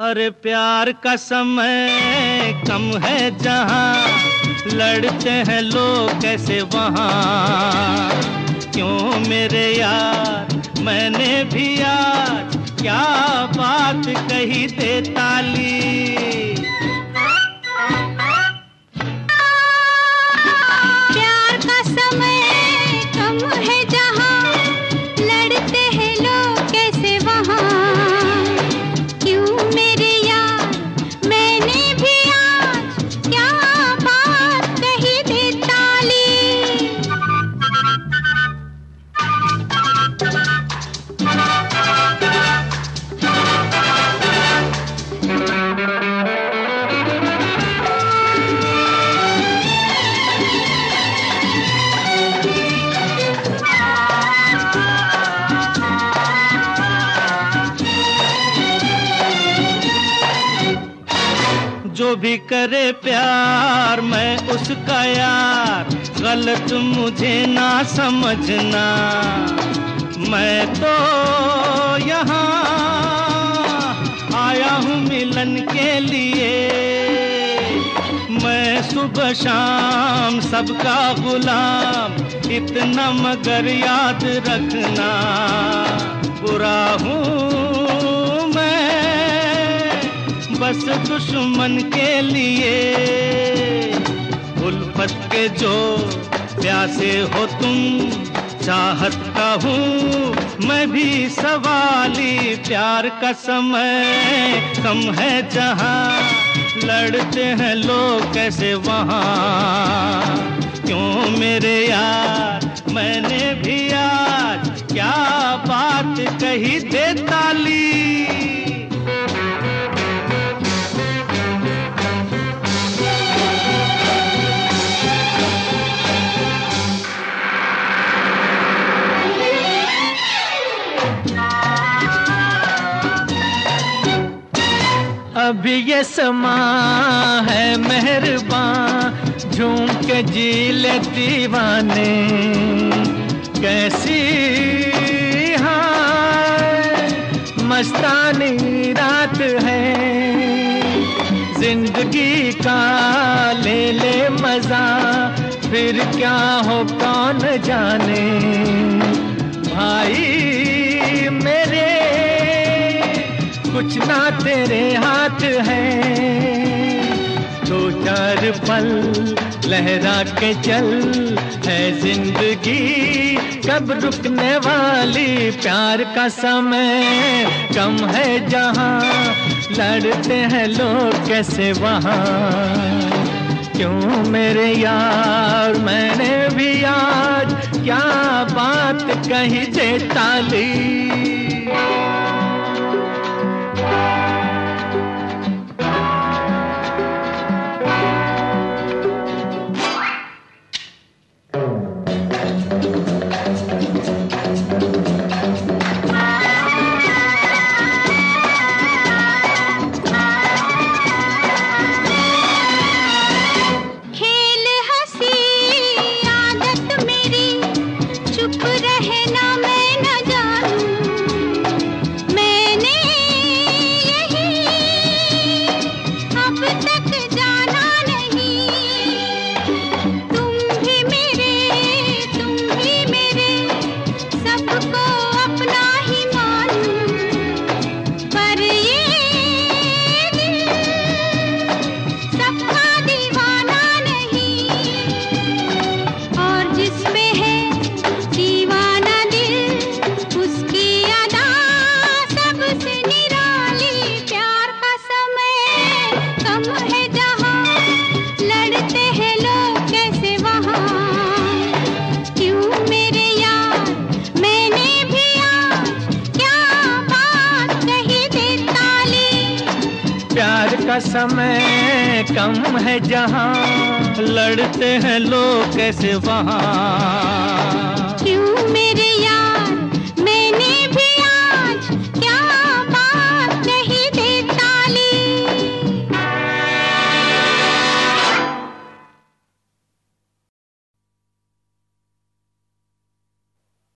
अरे प्यार का समय कम है जहाँ। लड़ते हैं लोग कैसे वहाँ? क्यों मेरे यार? मैंने भी यार क्या बात कही दे ताली? जो भी करे प्यार मैं उसका यार। गलत मुझे ना समझना। मैं तो यहाँ मिलन के लिए। मैं सुबह शाम सबका गुलाम, इतना मगर याद रखना। बुरा हूँ मैं, बस दुश्मन के लिए। उल्फत के जो प्यासे हो तुम चाहत का हूँ मैं भी सवाली प्यार का समय कम है जहाँ लड़ते हैं लोग कैसे वहाँ। अभी ये समा है मेहरबान, झूम के जी ले दीवाने। कैसी हाँ मस्तानी रात है। ज़िंदगी का ले ले मज़ा, फिर क्या हो कौन जाने? भाई मेरे कुछ ना तेरे हाथ है। दो चार पल लहरा के चल है ज़िंदगी, कब रुकने वाली प्यार का समय। कम है जहाँ, लड़ते हैं लोग कैसे वहाँ। क्यों मेरे यार, मैंने भी आज क्या बात कही दे ताली? का समय कम है जहाँ लड़ते हैं लोग कैसे वहाँ।